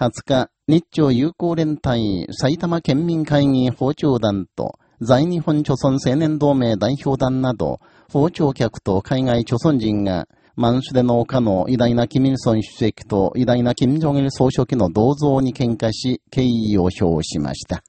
20日、日朝友好連帯埼玉県民会議包丁団と在日本朝村青年同盟代表団など、包丁客と海外朝村人が、満州での丘の偉大なキミルソン主席と偉大なキム・ジョンル総書記の銅像に喧嘩し、敬意を表しました。